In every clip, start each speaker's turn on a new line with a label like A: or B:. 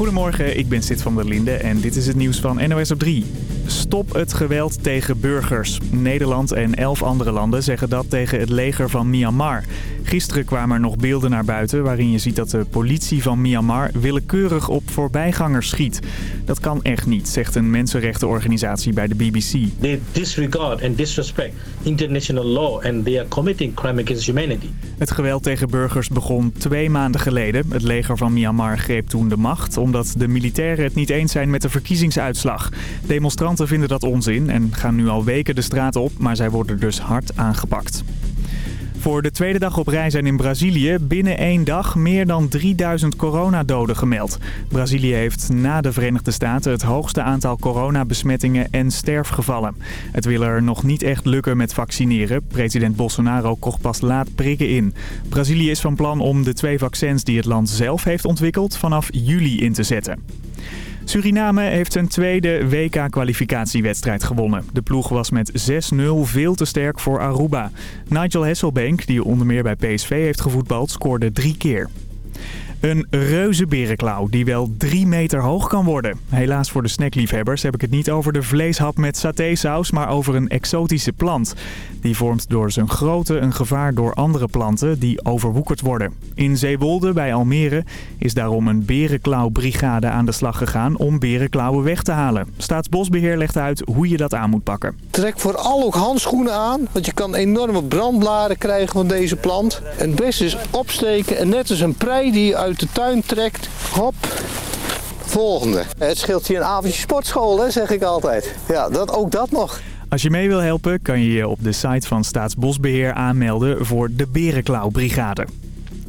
A: Goedemorgen, ik ben Sid van der Linde en dit is het nieuws van NOS op 3. Stop het geweld tegen burgers. Nederland en elf andere landen zeggen dat tegen het leger van Myanmar. Gisteren kwamen er nog beelden naar buiten waarin je ziet dat de politie van Myanmar willekeurig op voorbijgangers schiet. Dat kan echt niet, zegt een mensenrechtenorganisatie bij de BBC.
B: They disregard and disrespect international law and they are committing crime against humanity.
A: Het geweld tegen burgers begon twee maanden geleden. Het leger van Myanmar greep toen de macht omdat de militairen het niet eens zijn met de verkiezingsuitslag. Demonstranten vinden dat onzin en gaan nu al weken de straat op, maar zij worden dus hard aangepakt. Voor de tweede dag op rij zijn in Brazilië binnen één dag meer dan 3000 coronadoden gemeld. Brazilië heeft na de Verenigde Staten het hoogste aantal coronabesmettingen en sterfgevallen. Het wil er nog niet echt lukken met vaccineren. President Bolsonaro kocht pas laat prikken in. Brazilië is van plan om de twee vaccins die het land zelf heeft ontwikkeld vanaf juli in te zetten. Suriname heeft zijn tweede WK-kwalificatiewedstrijd gewonnen. De ploeg was met 6-0 veel te sterk voor Aruba. Nigel Hesselbank, die onder meer bij PSV heeft gevoetbald, scoorde drie keer. Een reuze berenklauw die wel drie meter hoog kan worden. Helaas voor de snackliefhebbers heb ik het niet over de vleeshap met satésaus, maar over een exotische plant. Die vormt door zijn grootte een gevaar door andere planten die overwoekerd worden. In Zeewolde bij Almere is daarom een berenklauwbrigade aan de slag gegaan om berenklauwen weg te halen. Staatsbosbeheer legt uit hoe je dat aan moet pakken.
C: Trek vooral ook handschoenen aan, want je kan enorme brandblaren krijgen van deze plant. Het beste is opsteken en net als een prei die je uit de tuin trekt, hop, volgende. Het scheelt hier een avondje sportschool, hè, zeg ik altijd. Ja, dat, ook dat nog.
A: Als je mee wil helpen kan je je op de site van Staatsbosbeheer aanmelden voor de Berenklauwbrigade.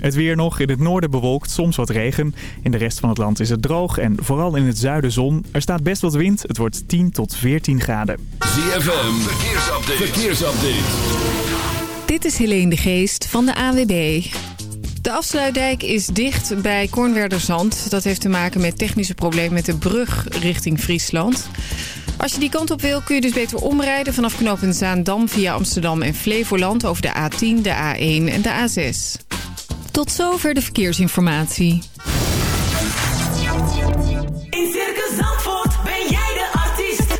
A: Het weer nog. In het noorden bewolkt, soms wat regen. In de rest van het land is het droog en vooral in het zuiden zon. Er staat best wat wind. Het wordt 10 tot 14 graden.
D: ZFM, verkeersupdate. verkeersupdate.
E: Dit is Helene de Geest van de AWB. De afsluitdijk is dicht bij Kornwerderzand. Dat heeft te maken met technische problemen met de brug richting Friesland. Als je die kant op wil kun je dus beter omrijden vanaf knooppunt Zaandam via Amsterdam en Flevoland over de A10, de A1 en de A6. Tot zover de verkeersinformatie.
F: In Circus Zandvoort ben jij de artiest.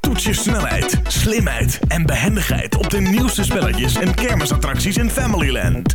G: Toets je snelheid, slimheid en behendigheid op de nieuwste spelletjes en kermisattracties in Familyland.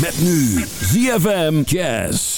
D: Met nu ZFM Jazz.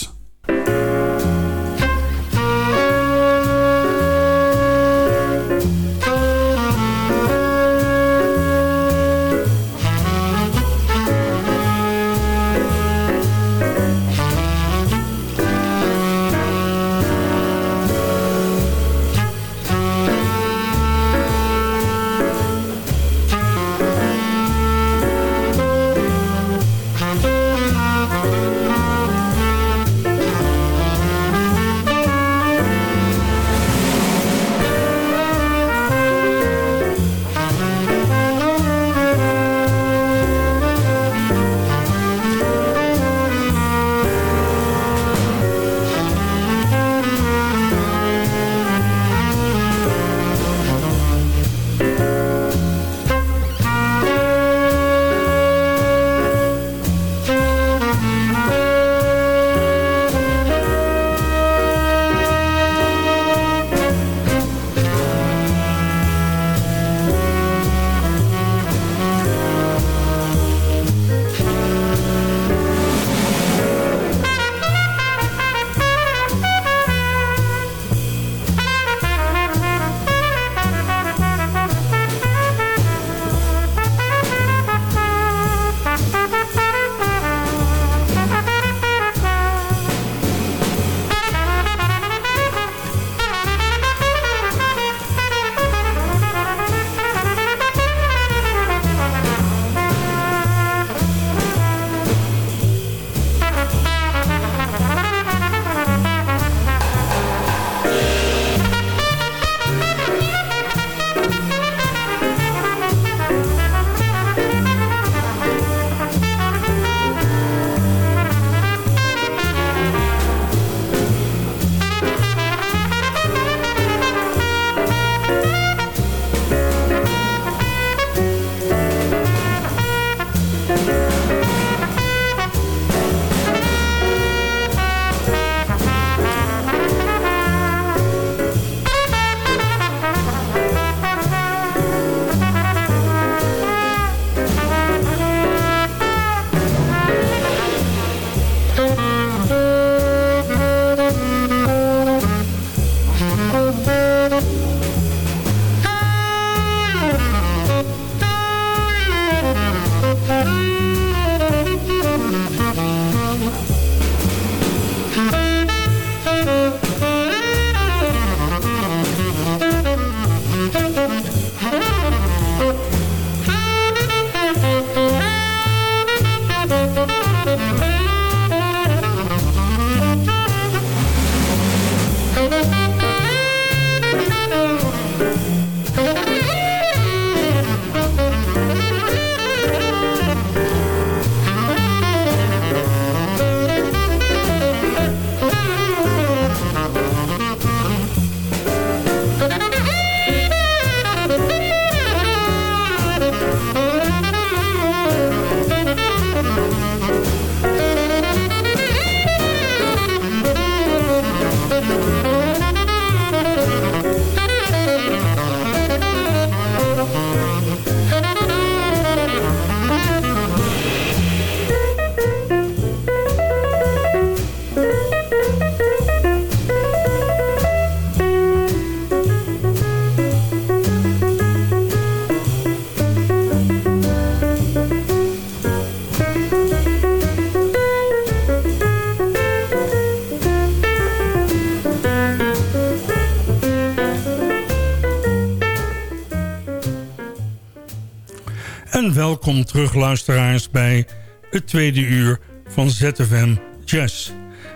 H: Welkom terug luisteraars bij het tweede uur van ZFM Jazz.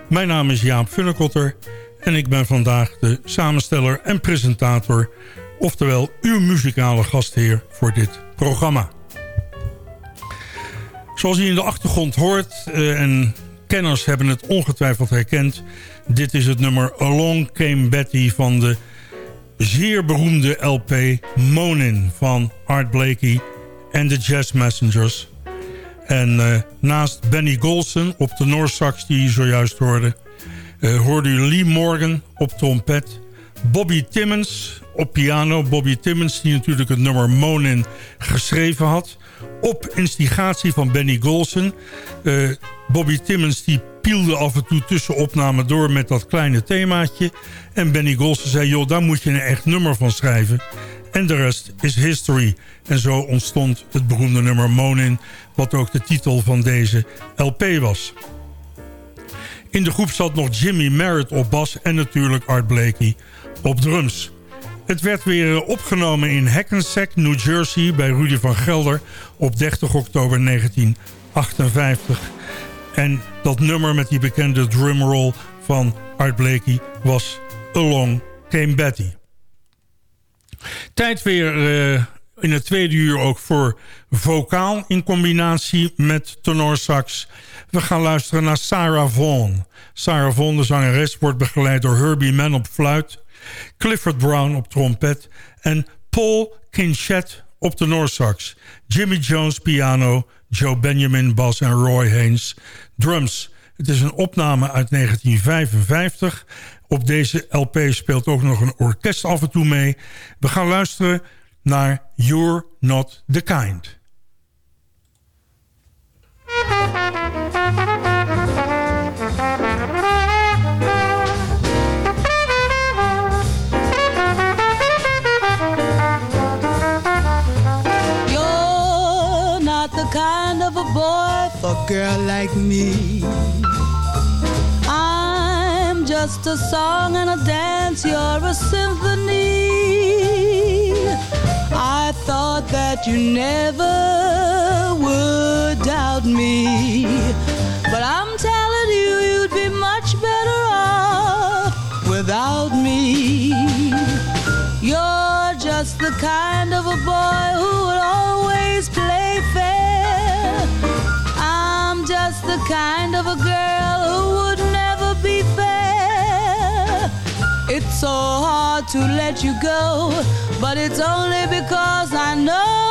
H: Mijn naam is Jaap Funnekotter en ik ben vandaag de samensteller en presentator... oftewel uw muzikale gastheer voor dit programma. Zoals u in de achtergrond hoort uh, en kenners hebben het ongetwijfeld herkend... dit is het nummer Along Came Betty van de zeer beroemde LP Monin van Art Blakey en de Jazz Messengers. En uh, naast Benny Golson op de Noorsax die je zojuist hoorde... Uh, hoorde u Lee Morgan op trompet... Bobby Timmons op piano. Bobby Timmons die natuurlijk het nummer Monin geschreven had... op instigatie van Benny Golson. Uh, Bobby Timmons die pielde af en toe tussen opnamen door met dat kleine themaatje. En Benny Golson zei, joh, daar moet je een echt nummer van schrijven. En de rest is history. En zo ontstond het beroemde nummer Monin... wat ook de titel van deze LP was. In de groep zat nog Jimmy Merritt op bas... en natuurlijk Art Blakey op drums. Het werd weer opgenomen in Hackensack, New Jersey... bij Rudy van Gelder op 30 oktober 1958. En dat nummer met die bekende drumroll van Art Blakey... was Along Came Betty. Tijd weer uh, in het tweede uur ook voor vocaal in combinatie met tenorsax. We gaan luisteren naar Sarah Vaughan. Sarah Vaughan, de zangeres, wordt begeleid door Herbie Mann op fluit... Clifford Brown op trompet en Paul Kinchet op de. Jimmy Jones piano, Joe Benjamin bas en Roy Haynes drums. Het is een opname uit 1955. Op deze LP speelt ook nog een orkest af en toe mee. We gaan luisteren naar You're Not The Kind.
I: You're not the kind of a boy for a girl like me. Just a song and a dance, you're a symphony. I thought that you never would doubt me. But I'm telling you, you'd be much better off without me. You're just the kind of a boy who would always play fair. I'm just the kind of a girl who so hard to let you go, but it's only because I know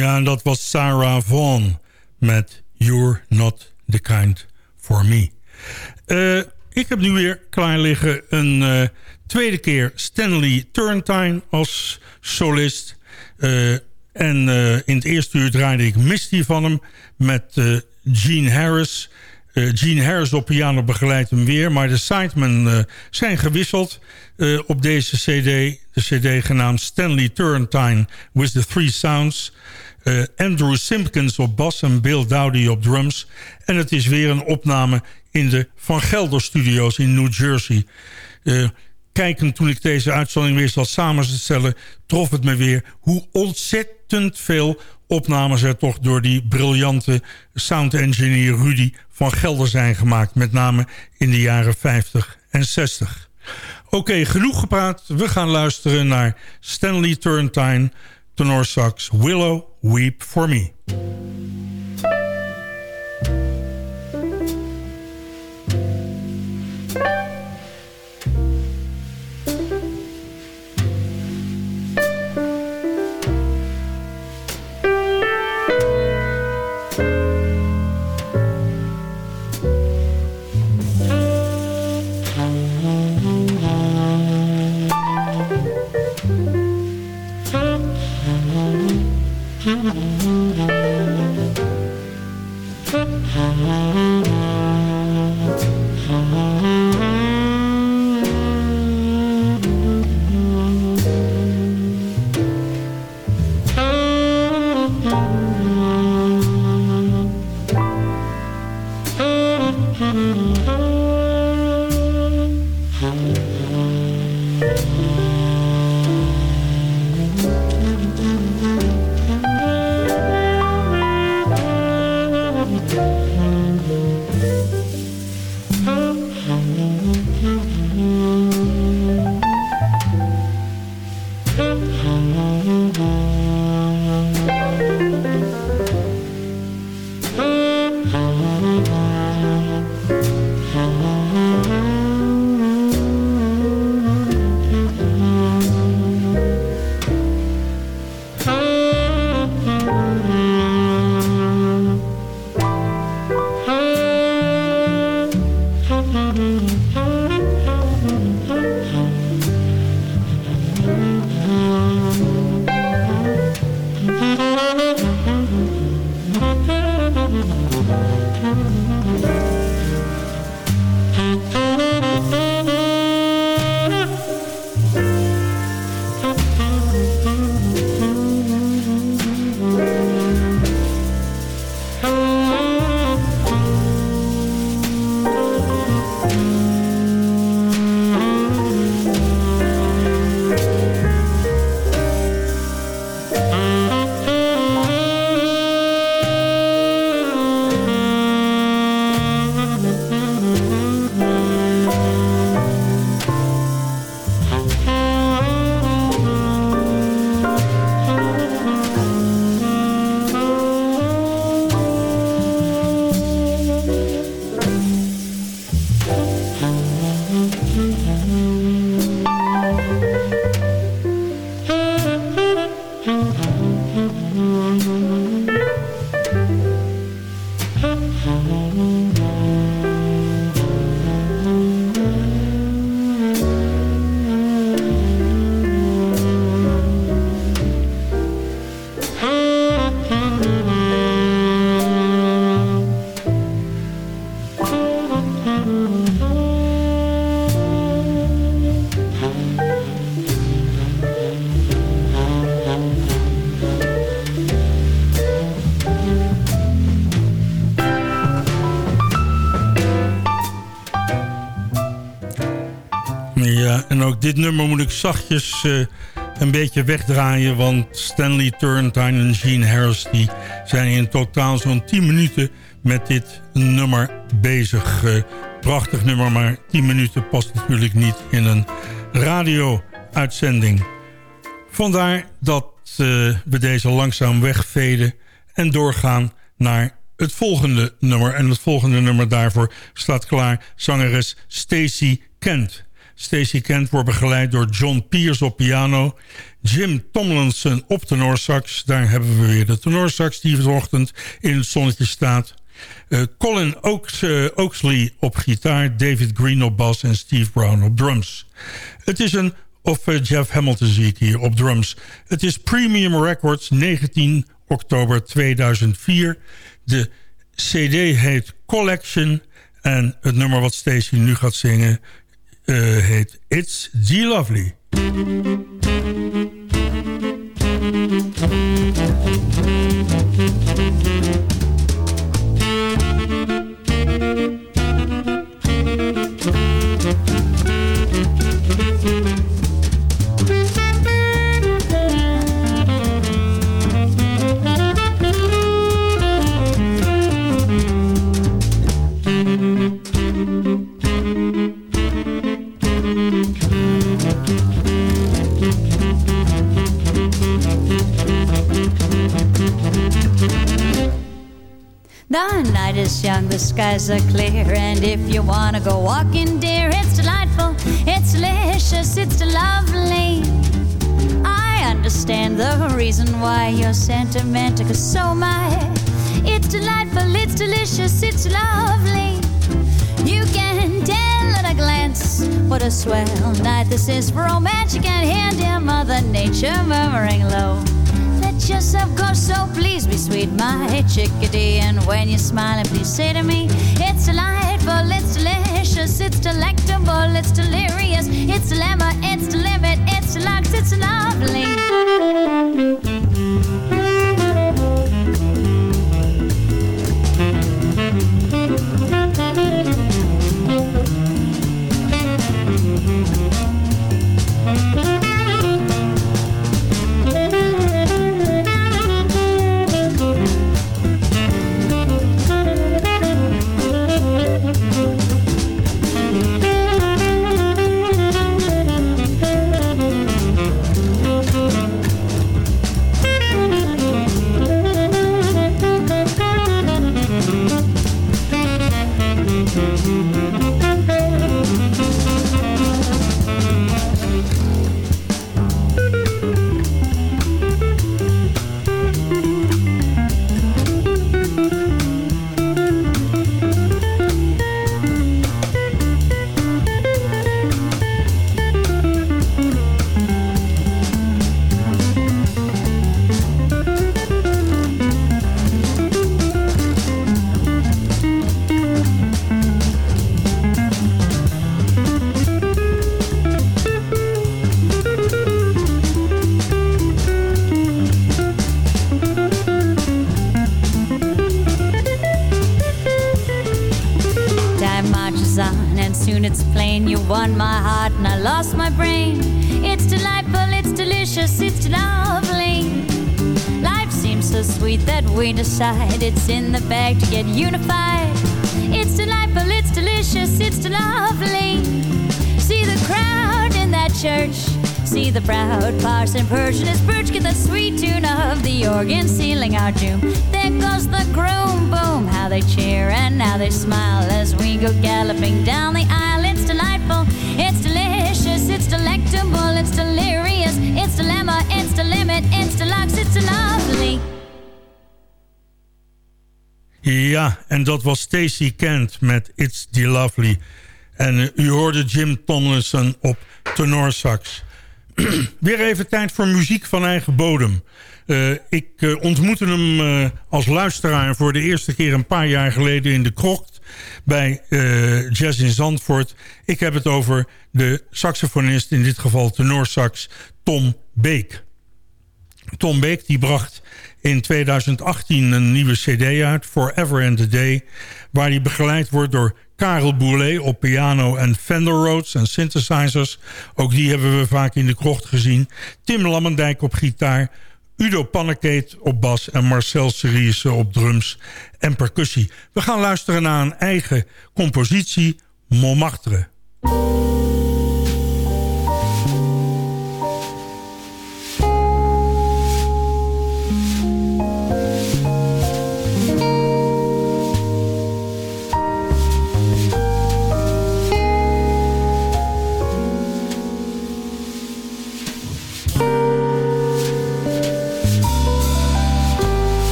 H: Ja, en dat was Sarah Vaughan met You're Not The Kind For Me. Eh, ik heb nu weer klaar liggen een eh, tweede keer Stanley Turrentine als solist. Eh, en in het eerste uur draaide ik Misty van hem met Gene Harris... Gene Harris op piano begeleidt hem weer, maar de sidemen zijn gewisseld op deze cd. De cd genaamd Stanley Turrentine with the Three Sounds. Eh, Andrew Simpkins op bas en Bill Dowdy op drums. En het is weer een opname in de Van Gelder Studios in New Jersey. Eh, kijkend toen ik deze uitzending weer zat samen te stellen... trof het me weer hoe ontzettend veel opnames er toch door die briljante sound engineer Rudy van Gelder zijn gemaakt. Met name in de jaren 50 en 60. Oké, genoeg gepraat. We gaan luisteren naar Stanley Turrentine, tenorsax Willow Weep For Me. Mm-hmm. Mm-hmm. Dit nummer moet ik zachtjes eh, een beetje wegdraaien... want Stanley Turrentine en Gene Harris... die zijn in totaal zo'n 10 minuten met dit nummer bezig. Eh, prachtig nummer, maar 10 minuten past natuurlijk niet in een radio-uitzending. Vandaar dat eh, we deze langzaam wegveden en doorgaan naar het volgende nummer. En het volgende nummer daarvoor staat klaar. Zangeres Stacey Kent. Stacey Kent wordt begeleid door John Pierce op piano. Jim Tomlinson op tenorsax. Daar hebben we weer de tenorsax die vanochtend in het zonnetje staat. Uh, Colin Oaks, uh, Oaksley op gitaar. David Green op bas en Steve Brown op drums. Het is een... Of uh, Jeff Hamilton zie ik hier op drums. Het is Premium Records 19 oktober 2004. De cd heet Collection. En het nummer wat Stacey nu gaat zingen Eh, heet It's the Lovely.
J: Skies are clear, and if you wanna go walking, dear, it's delightful, it's delicious, it's lovely. I understand the reason why you're sentimental, cause so am I. It's delightful, it's delicious, it's lovely. You can tell at a glance what a swell night this is for romance. You can hear dear Mother Nature murmuring low. Let yourself go, so please be sweet, my chickadee. And when you're smiling, please say to me, It's delightful, it's delicious, it's delectable, it's delirious, it's dilemma, it's the limit, it's deluxe, it's lovely. It's in the bag to get unified. It's delightful, it's delicious, it's lovely. See the crowd in that church. See the proud parson Persian his perch get the sweet tune of the organ sealing our doom. There goes the groom, boom, how they cheer and how they smile as we go galloping down the aisle. It's delightful, it's delicious, it's delectable, it's delirious, it's dilemma, it's the limit, it's deluxe, it's lovely.
H: En dat was Stacey Kent met It's the Lovely. En uh, u hoorde Jim Tomlinson op tenorsax. Weer even tijd voor muziek van eigen bodem. Uh, ik uh, ontmoette hem als luisteraar voor de eerste keer een paar jaar geleden in de krocht bij Jazz in Zandvoort. Ik heb het over de saxofonist, in dit geval tenorsax, Tom Beek. Tom Beek die bracht in 2018 een nieuwe cd uit, Forever and a Day... waar hij begeleid wordt door Karel Boulet op piano en Fender Rhodes en synthesizers. Ook die hebben we vaak in de krocht gezien. Tim Lammendijk op gitaar. Udo Pannekeet op bas en Marcel Seriese op drums en percussie. We gaan luisteren naar een eigen compositie, Montmartre.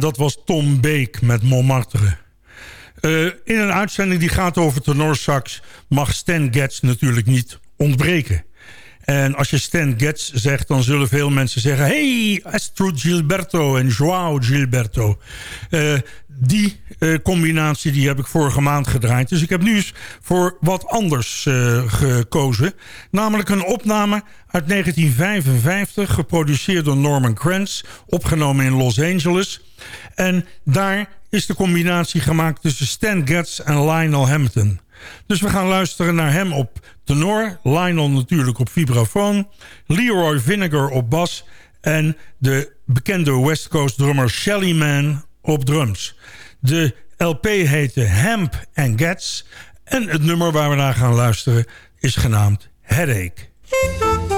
H: Dat was Tom Beek met Montmartre. Eh, in een uitzending die gaat over tenorsax... mag Stan Getz natuurlijk niet ontbreken. En als je Stan Getz zegt, dan zullen veel mensen zeggen... hey, Astro Gilberto en Joao Gilberto. Eh, die eh, combinatie die heb ik vorige maand gedraaid. Dus ik heb nu eens voor wat anders eh, gekozen. Namelijk een opname uit 1955, geproduceerd door Norman Kranz... opgenomen in Los Angeles. En daar is de combinatie gemaakt tussen Stan Getz en Lionel Hampton... Dus we gaan luisteren naar hem op tenor. Lionel natuurlijk op vibrafoon. Leroy Vinegar op bas. En de bekende West Coast drummer Shelly Man op drums. De LP heette Hemp and Gets. En het nummer waar we naar gaan luisteren is genaamd Headache.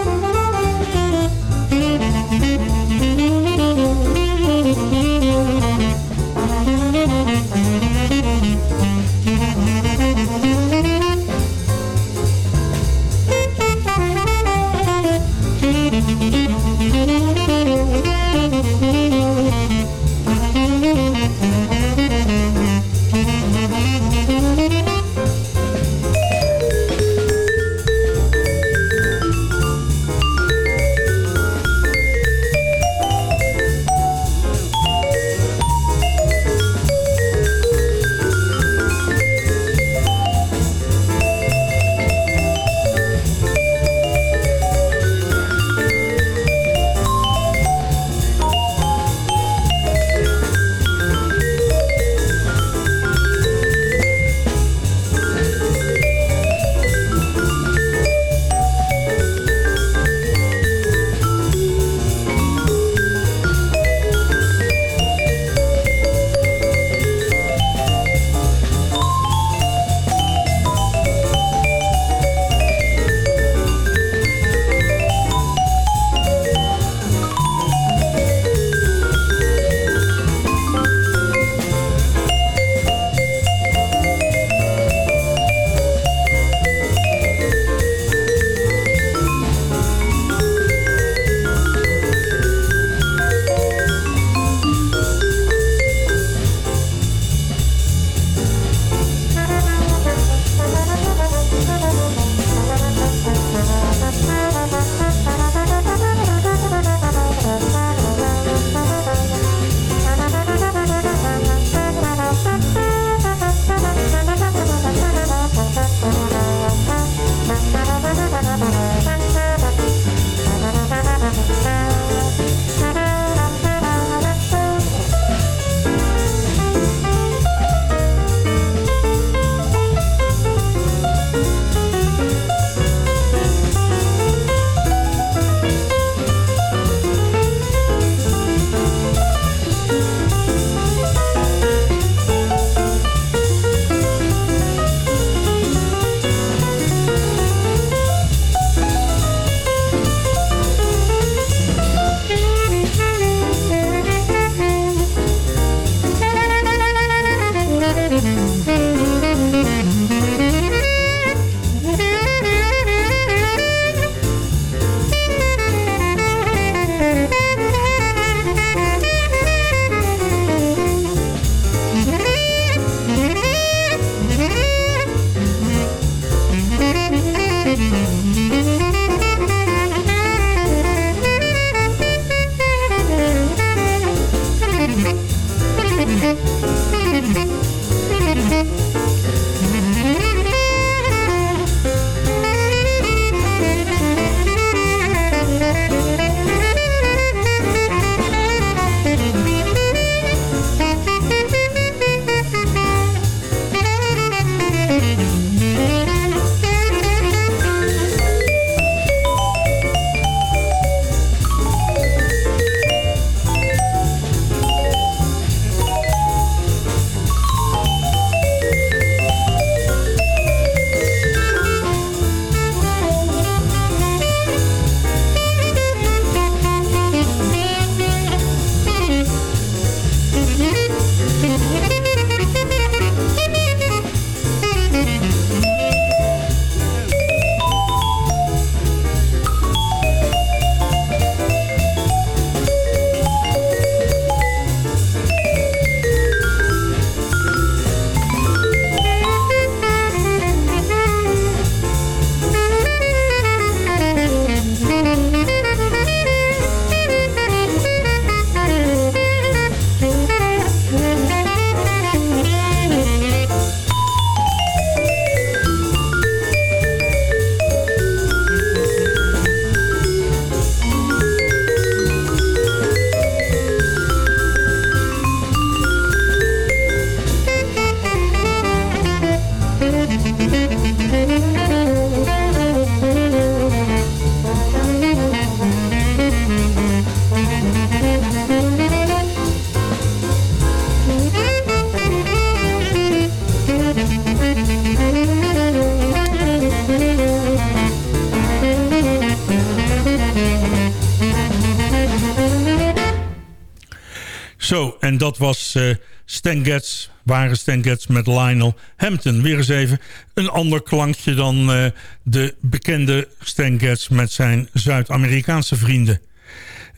H: Dat was eh Stan Getz, ware Stan Getz met Lionel Hampton. Weer eens even een ander klankje dan eh, de bekende Stan Getz met zijn Zuid-Amerikaanse vrienden.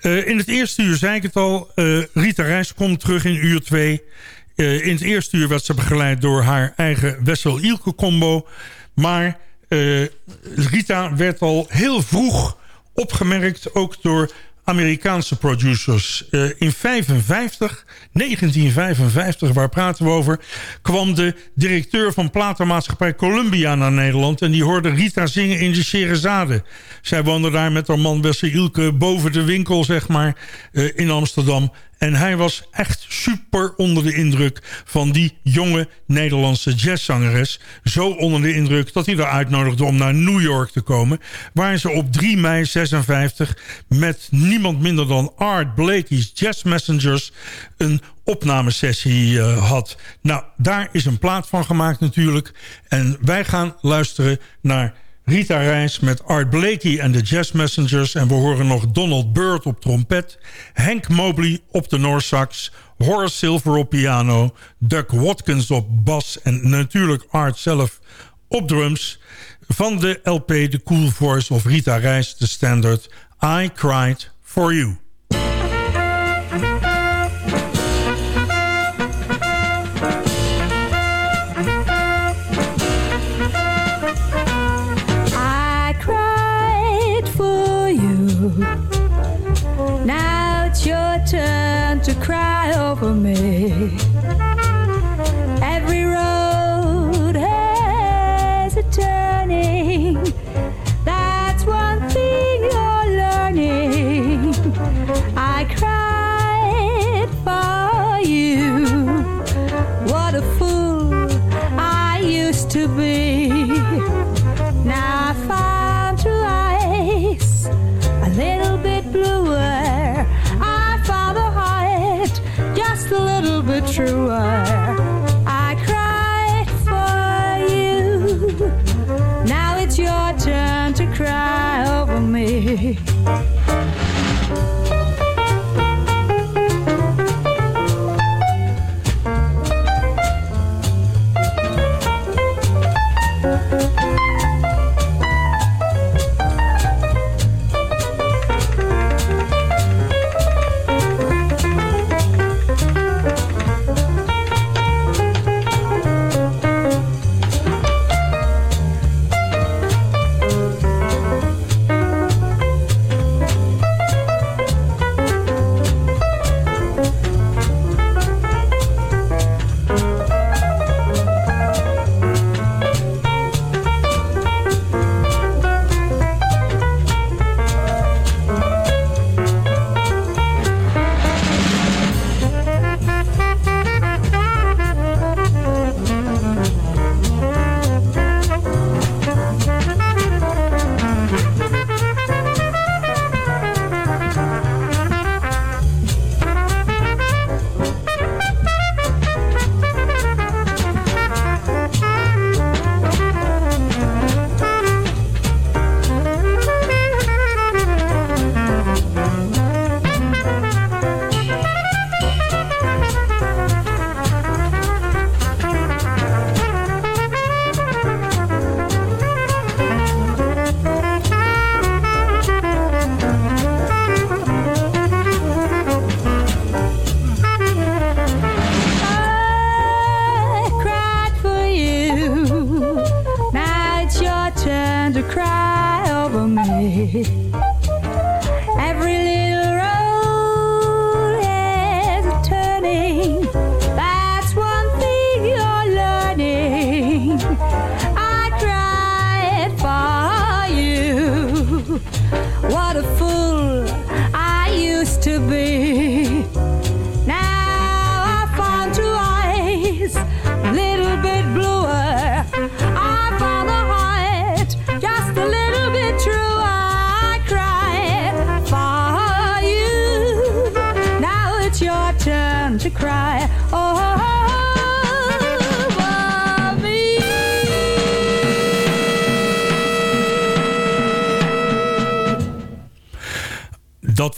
H: Eh, in het eerste uur zei ik het al, Rita Reis komt terug in uur 2. in het eerste uur werd ze begeleid door haar eigen Wessel-Ilke combo. Maar Rita werd al heel vroeg opgemerkt, ook door Amerikaanse producers. Eh, in 55, 1955, waar praten we over... kwam de directeur van platenmaatschappij Columbia naar Nederland... en die hoorde Rita zingen in de Sherazade. Zij woonde daar met haar man Wessel Ilke boven de winkel, zeg maar, eh, in Amsterdam. En hij was echt super onder de indruk van die jonge Nederlandse jazzzangeres. Zo onder de indruk dat hij haar uitnodigde om naar New York te komen. Waar ze op 3 mei 56 met niemand minder dan Art Blakey's Jazz Messengers een opnamesessie eh, had. Nou, daar is een plaat van gemaakt natuurlijk. En wij gaan luisteren naar... Rita Reis met Art Blakey en de Jazz Messengers. En we horen nog Donald Byrd op trompet. Hank Mobley op de Noorsax. Horace Silver op piano. Doug Watkins op bas. En natuurlijk Art zelf op drums. Van de LP The Cool Voice of Rita Reis, de standard. I Cried For You.
K: Over me.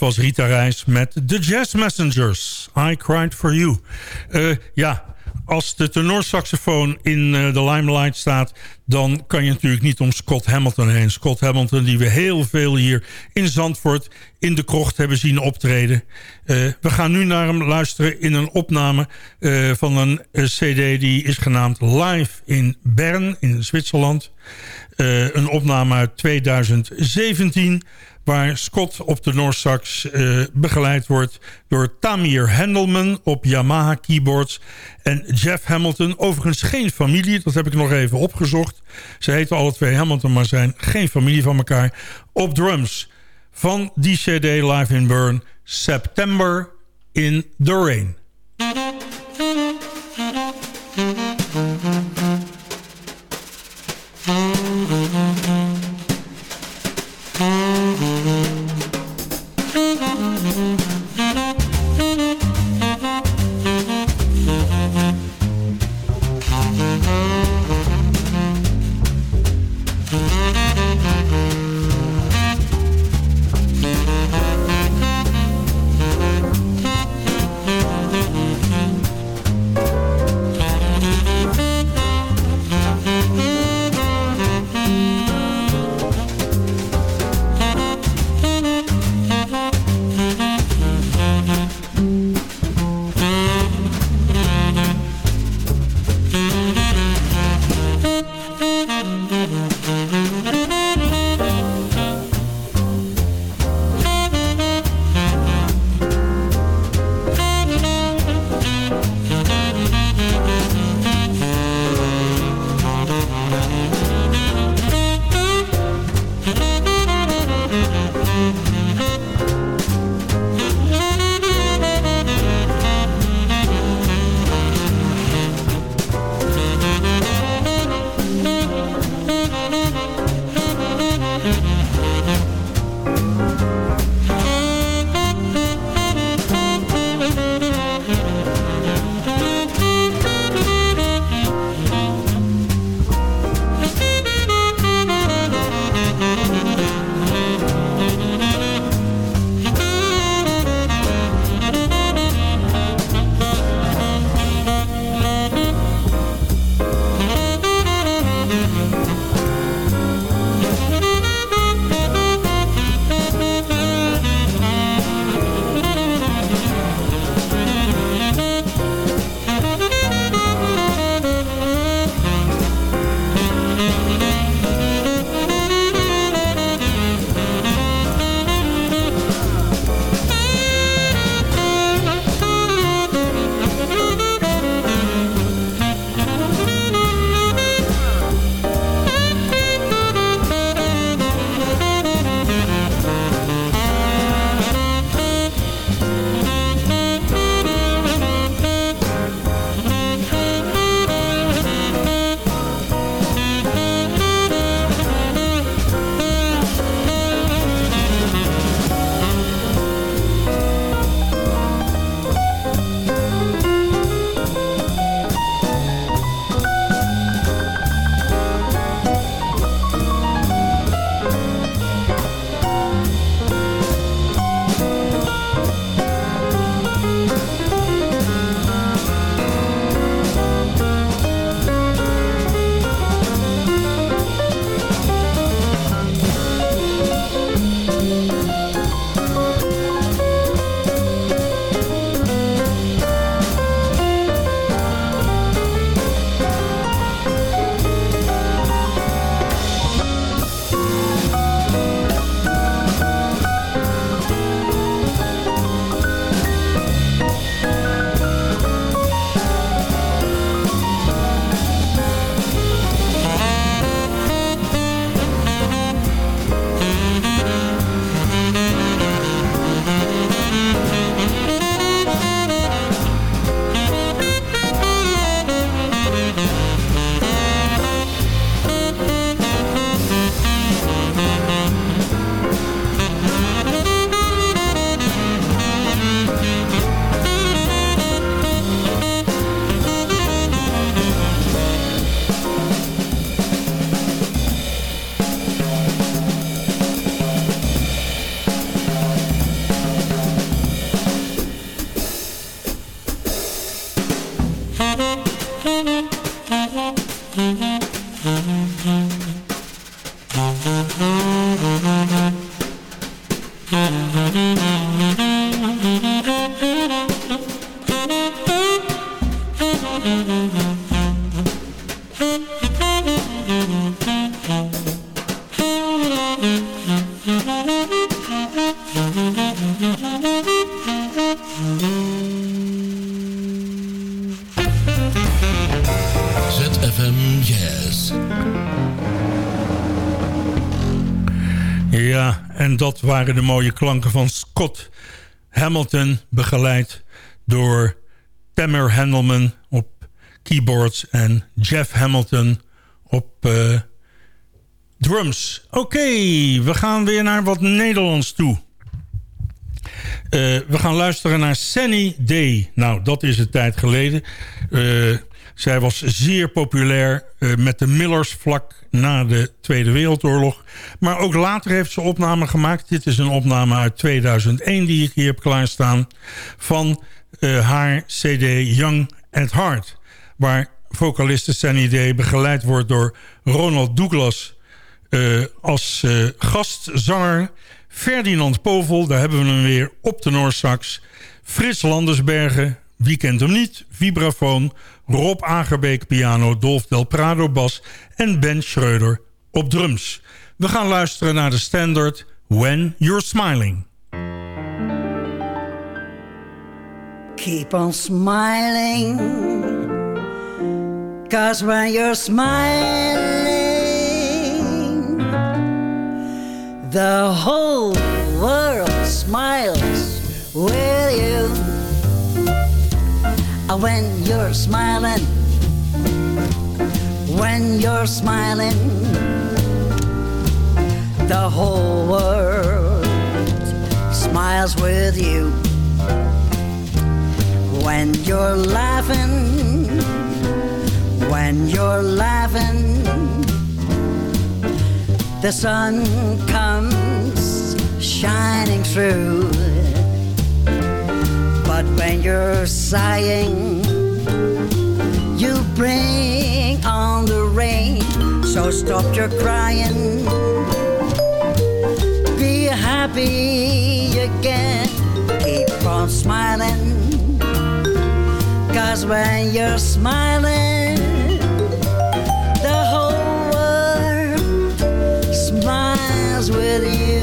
H: Was Rita Reis met The Jazz Messengers. I Cried For You. Eh, ja, als de tenorsaxofoon in eh, de limelight staat... dan kan je natuurlijk niet om Scott Hamilton heen. Scott Hamilton die we heel veel hier in Zandvoort... in de krocht hebben zien optreden. Eh, we gaan nu naar hem luisteren in een opname... van een cd die is genaamd Live in Bern in Zwitserland. Een opname uit 2017 waar Scott op de Noorsax eh begeleid wordt door Tamir Hendelman op Yamaha keyboards en Jeff Hamilton. Overigens geen familie, dat heb ik nog even opgezocht. Ze heten alle twee Hamilton, maar zijn geen familie van elkaar. Op drums van die CD Live in Burn, September in the Rain. Dat waren de mooie klanken van Scott Hamilton... begeleid door Tamer Handelman op keyboards... en Jeff Hamilton op eh, drums. Oké, we gaan weer naar wat Nederlands toe. Eh, we gaan luisteren naar Sunny Day. Nou, dat is een tijd geleden. Eh, zij was zeer populair eh, met de Millers vlak na de Tweede Wereldoorlog. Maar ook later heeft ze opnamen gemaakt. Dit is een opname uit 2001 die ik hier heb klaarstaan. Van haar cd Young at Heart. Waar vocaliste Sunny Day begeleid wordt door Ronald Douglas... als gastzanger Ferdinand Povel, daar hebben we hem weer op de Noorsax. Frits Landersbergen, wie kent hem niet? Vibrafoon, Rob Agerbeek piano, Dolf Del Prado bas en Ben Schreuder op drums. We gaan luisteren naar de standard When You're Smiling.
L: Keep on smiling, cause when you're smiling, the whole world smiles with you. When you're smiling, when you're smiling, the whole world smiles with you. When you're laughing, when you're laughing, the sun comes shining through. But when you're sighing, you bring on the rain. So stop your crying, be happy again, keep on smiling. Cause when you're smiling, the whole world smiles with you.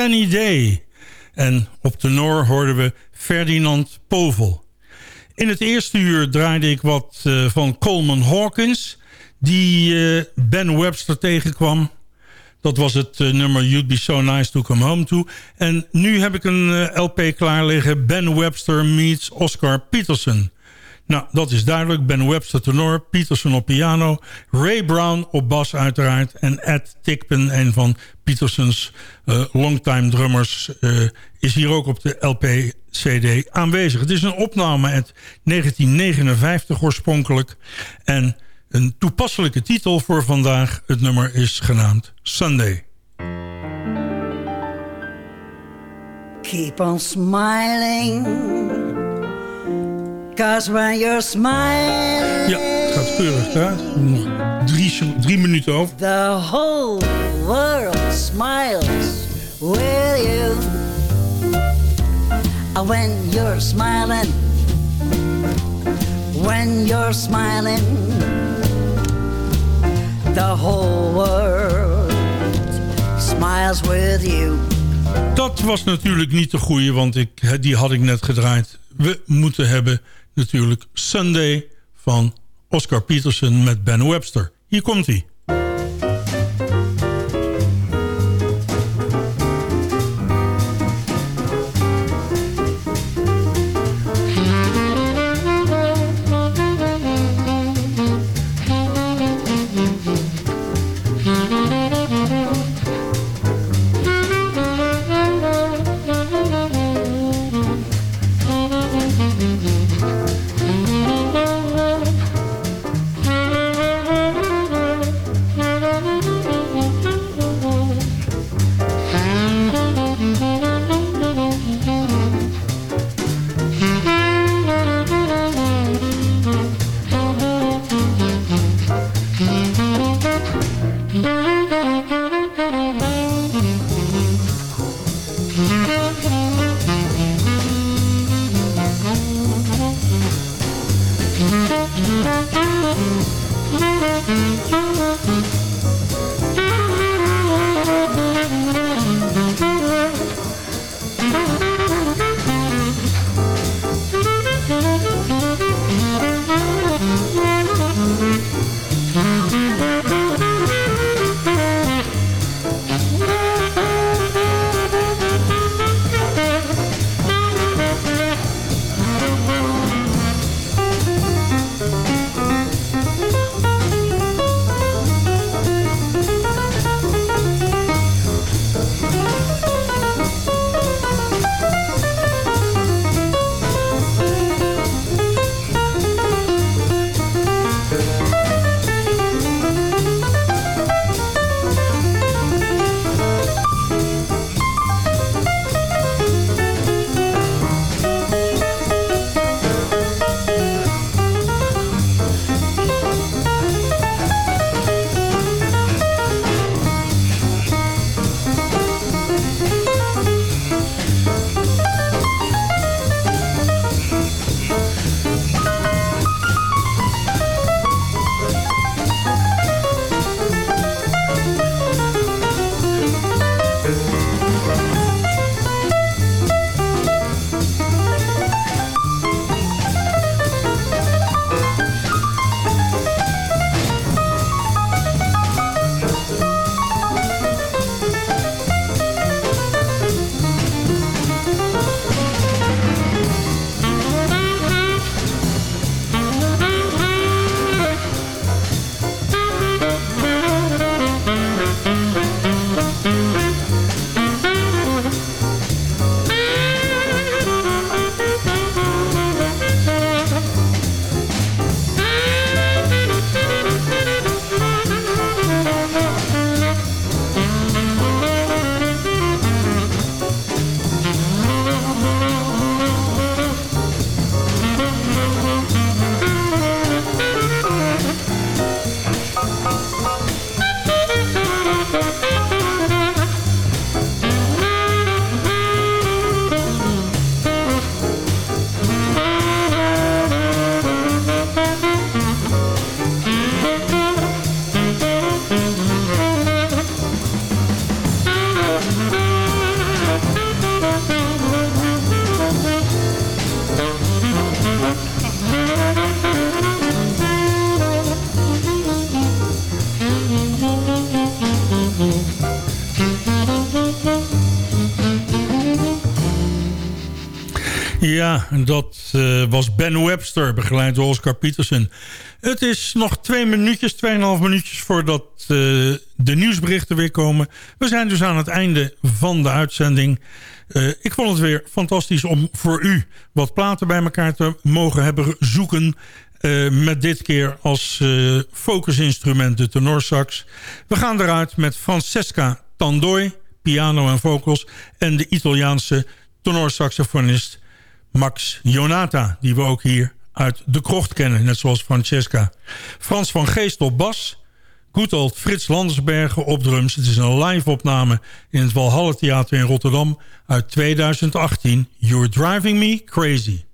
H: Sunny day. En op tenor hoorden we Ferdinand Povel. In het eerste uur draaide ik wat eh, van Coleman Hawkins... die eh, Ben Webster tegenkwam. Dat was het eh, nummer You'd Be So Nice To Come Home To. En nu heb ik een LP klaar liggen. Ben Webster meets Oscar Peterson. Nou, dat is duidelijk. Ben Webster tenor, Peterson op piano... Ray Brown op bas uiteraard... en Ed Tickpen, een van Petersons eh, longtime drummers... eh, is hier ook op de LP-CD aanwezig. Het is een opname uit 1959 oorspronkelijk... en een toepasselijke titel voor vandaag. Het nummer is genaamd Sunday.
L: Keep on smiling. Cause when you're smiling,
H: Ja, het gaat keurig hè? Nog drie, drie minuten over.
L: the whole world smiles with you. When you're smiling, when you're smiling, the whole world smiles with you.
H: Dat was natuurlijk niet de goede, want ik, die had ik net gedraaid. We moeten hebben natuurlijk Sunday van Oscar Peterson met Ben Webster. Hier komt hij. Dat eh, was Ben Webster, begeleid door Oscar Peterson. Het is nog twee minuutjes, tweeënhalf minuutjes voordat eh, de nieuwsberichten weer komen. We zijn dus aan het einde van de uitzending. Eh, ik vond het weer fantastisch om voor u wat platen bij elkaar te mogen hebben zoeken. Met dit keer als focusinstrument de tenorsax. We gaan eruit met Francesca Tandoi, piano en vocals... en de Italiaanse tenorsaxofonist Max Jonata... die we ook hier uit de krocht kennen, net zoals Francesca. Frans van Geest op bas... Goed old Frits Landersbergen op drums. Het is een live opname in het Walhalla Theater in Rotterdam uit 2018. You're Driving Me Crazy.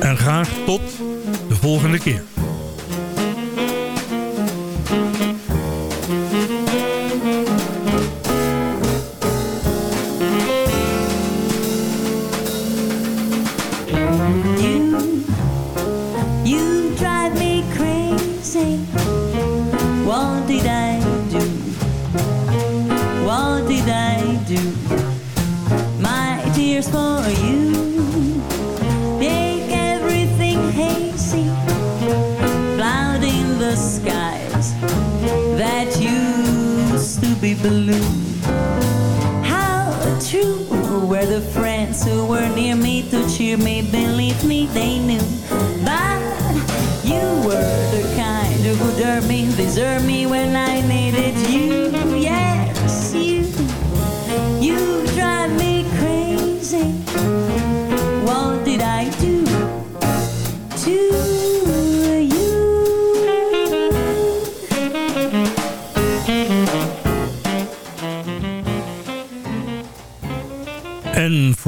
H: En graag tot de volgende keer.
J: Blue. How true were the friends who were near me to cheer me, believe me, they knew. But you were the kind who would me, desert me when I needed you.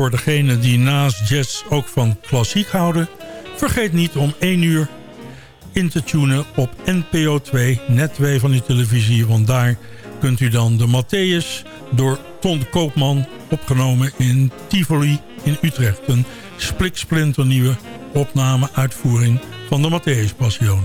H: Voor degenen die naast jazz ook van klassiek houden... vergeet niet om 1 uur in te tunen op NPO 2, net 2 van die televisie. Want daar kunt u dan de Matthäus door Ton Koopman opgenomen in Tivoli in Utrecht. Een spliksplinternieuwe opname uitvoering van de Matthäus Passion.